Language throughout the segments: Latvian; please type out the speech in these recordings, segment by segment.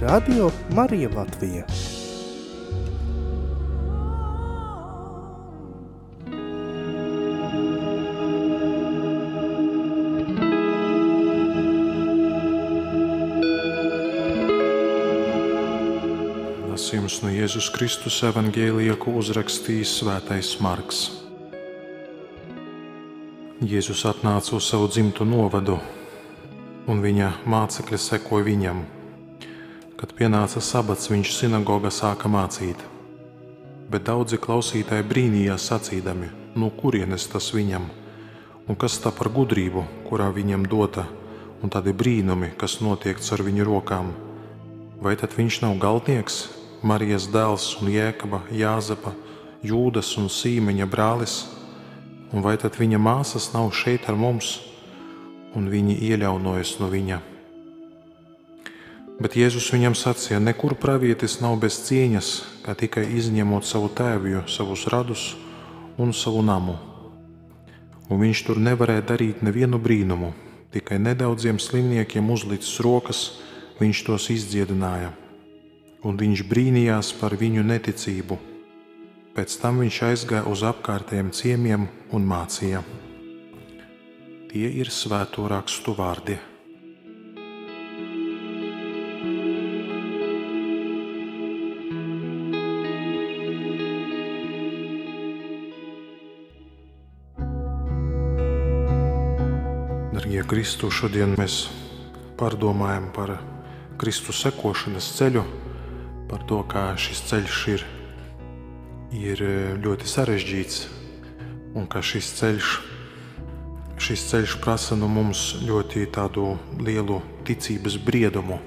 Radio Marija Latvija. Lasījums no Jēzus Kristus evangēlija, ko uzrakstījis Svētais Marks. Jēzus atnāca uz savu dzimtu novadu, un viņa mācekļi sekoja viņam. Kad pienāca sabats, viņš sinagogā sāka mācīt. Bet daudzi klausītāji brīnījās, sacīdami, no kurienes tas viņam, un kas tā par gudrību, kurā viņam dota, un tādi brīnumi, kas notiek ar viņu rokām. Vai tad viņš nav galtnieks, Marijas dēls un Jēkaba, Jāzepa, Jūdas un Sīmeņa brālis? Un vai tad viņa māsas nav šeit ar mums, un viņi ieļaunojas no viņa? Bet Jēzus viņam sacīja, nekur pravietis nav bez cieņas, kā tikai izņemot savu tēvu, savus radus un savu namu. Un viņš tur nevarēja darīt nevienu brīnumu, tikai nedaudziem slimniekiem uzlicis rokas, viņš tos izdziedināja. Un viņš brīnījās par viņu neticību. Pēc tam viņš aizgāja uz apkārtējiem ciemiemiem un mācīja. Tie ir svēto rakstu vārdi. Darbie Kristu, šodien mēs pārdomājam par Kristus sekošanas ceļu, par to, kā šis ceļš ir, ir ļoti sarežģīts un ka šis ceļš, šis ceļš prasa no mums ļoti tādu lielu ticības briedumu.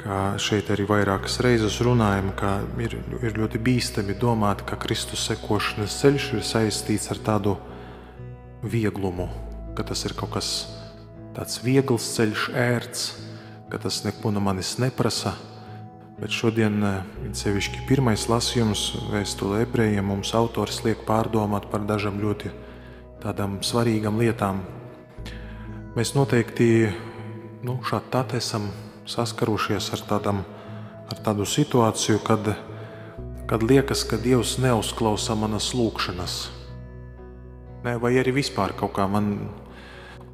Kā šeit arī vairākas reizes runājam, ka ir, ir ļoti bīstami domāt, ka Kristus sekošanas ceļš ir saistīts ar tādu vieglumu, ka tas ir kaut kas tāds viegls ceļš, ērts, ka tas neko no manis neprasa. Bet šodien, sevišķi pirmais lasījums vēstulē ebrejiem, mums autors liek pārdomāt par dažām ļoti tādām svarīgām lietām. Mēs noteikti nu, šādi esam saskarušies ar, tādam, ar tādu situāciju, kad, kad liekas, ka Dievs neuzklausa manas lūgšanas. Ne, vai arī vispār kaut kā man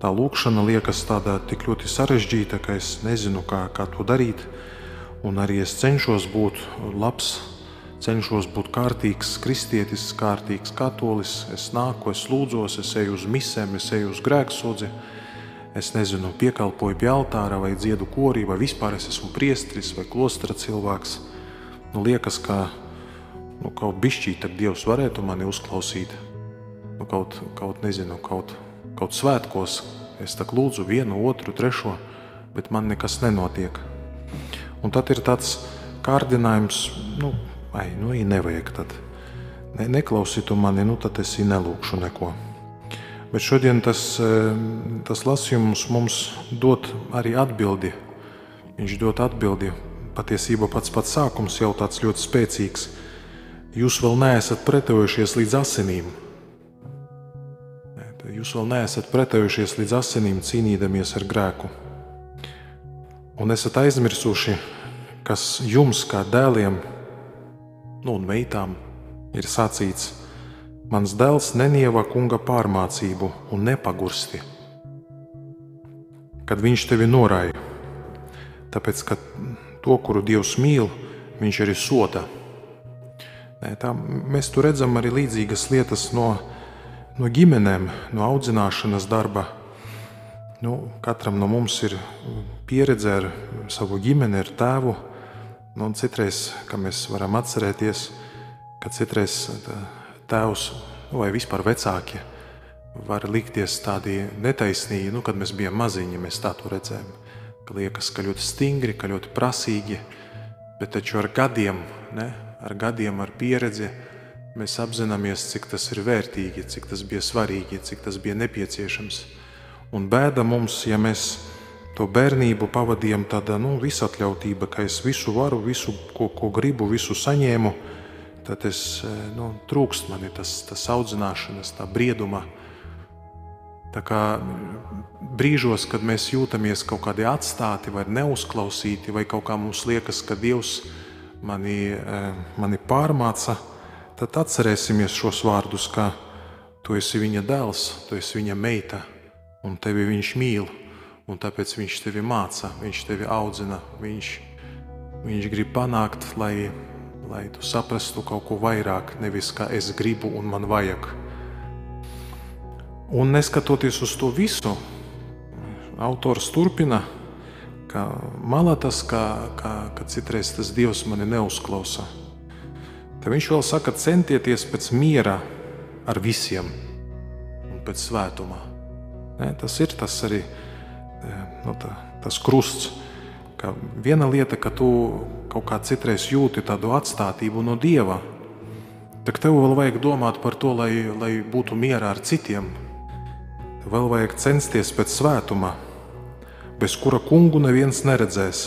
tā lūkšana liekas tāda tik ļoti sarežģīta, ka es nezinu, kā, kā to darīt. Un arī es cenšos būt labs, cenšos būt kārtīgs, kristietis, kārtīgs katolis. Es nāku, es lūdzos, es eju uz misēm, es eju uz grēksodzi. Es nezinu, piekalpoju pie altāra vai dziedu korī, vai vispār es esmu priestris vai klostra cilvēks. Nu, liekas, ka nu, kaut bišķīt tad Dievs varētu mani uzklausīt nu, kaut, kaut, nezinu, kaut, kaut svētkos. Es tā lūdzu vienu, otru, trešo, bet man nekas nenotiek. Un tad ir tāds kārdinājums, nu, ai, nu, ja nevajag tad. Ne, neklausītu mani, nu, tad es nelūkšu neko. Bet šodien tas, tas lasījums mums dod arī atbildi. Viņš dod atbildi. Patiesībā pats pats sākums jau tāds ļoti spēcīgs. Jūs vēl neesat pretojušies līdz asinīm, Jūs vēl neesat pretējušies līdz asinīm, cīnīdamies ar grēku. Un esat aizmirsuši, kas jums, kā dēliem nu, un meitām, ir sacīts: Mans dēls nenieva kunga pārmācību un nepagursti. Kad viņš tevi norāja, tāpēc ka to, kuru Dievs mīl, viņš arī soda. Nē, tā, mēs tur redzam arī līdzīgas lietas no no ģimenēm, no audzināšanas darba. Nu, katram no mums ir pieredze ar savu ģimeni, ar tēvu. Nu, citreiz, kā mēs varam atcerēties, ka citreiz tēvs vai vispār vecāki var likties tādi netaisnīgi, nu, kad mēs bijām maziņi, mēs tā to redzējām. Ka liekas, ka ļoti stingri, ka ļoti prasīgi, Bet taču ar gadiem, ne, ar gadiem, ar pieredzi, mēs apzināmies, cik tas ir vērtīgi, cik tas bija svarīgi, cik tas bija nepieciešams. Un bēda mums, ja mēs to bērnību pavadījām tādā nu, visatļautība, ka es visu varu, visu, ko, ko gribu, visu saņēmu, tad es, nu, trūkst man tas, tas audzināšanas, tā brieduma. Tā kā brīžos, kad mēs jūtamies kaut kādi atstāti vai neuzklausīti, vai kaut kā mums liekas, ka Dievs mani, mani pārmāca, tad atcerēsimies šos vārdus, ka tu esi viņa dēls, tu esi viņa meita un tevi viņš mīl un tāpēc viņš tevi māca, viņš tevi audzina, viņš, viņš grib panākt, lai, lai tu saprastu kaut ko vairāk, nevis kā es gribu un man vajag. Un neskatoties uz to visu, autors turpina, ka malā tas, ka, ka, ka citreiz tas Dievs mani neuzklausa. Tad viņš vēl saka, centieties pēc miera ar visiem un pēc svētumā. Ne, tas ir tas arī nu, tā, tas krusts. Ka viena lieta, ka tu kaut kā citreiz jūti tādu atstātību no dieva, tad tev vēl vajag domāt par to, lai, lai būtu mierā ar citiem. Tev vēl vajag censties pēc svētuma, bez kura kungu neviens neredzēs.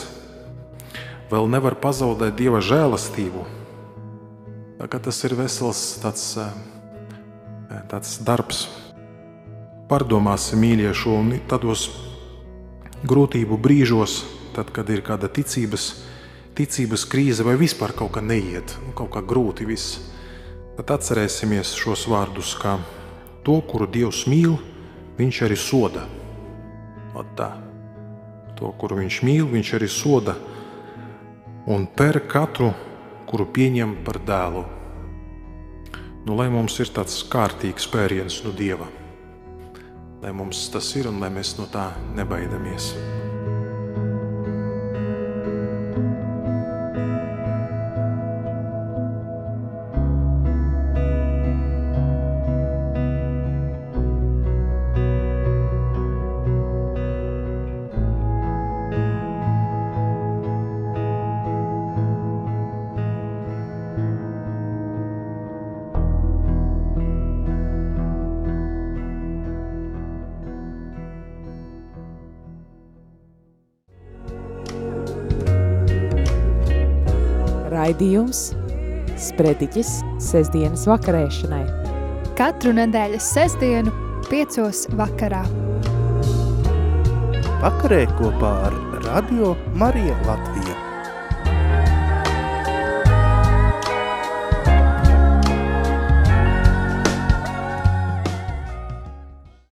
Vēl nevar pazaudēt dieva žēlastību. Tas ir vesels tāds, tāds darbs. Pārdomāsim, mīļie, šo un tādos grūtību brīžos, tad, kad ir kāda ticības, ticības krīze vai vispār kaut kā neiet, nu, kaut kā grūti viss, tad atcerēsimies šos vārdus, kā to, kuru Dievs mīl, viņš arī soda. Ot tā. To, kuru viņš mīl, viņš arī soda un per katru, kuru pieņem par dēlu. Nu, lai mums ir tāds kārtīgs pēriens no Dieva lai mums tas ir un lai mēs no tā nebaidamies. Raidījums Sprediķis sestdienas vakarēšanai. Katru nedēļas sestdienu piecos vakarā. Vakarē kopā ar Radio Mariju Latviju.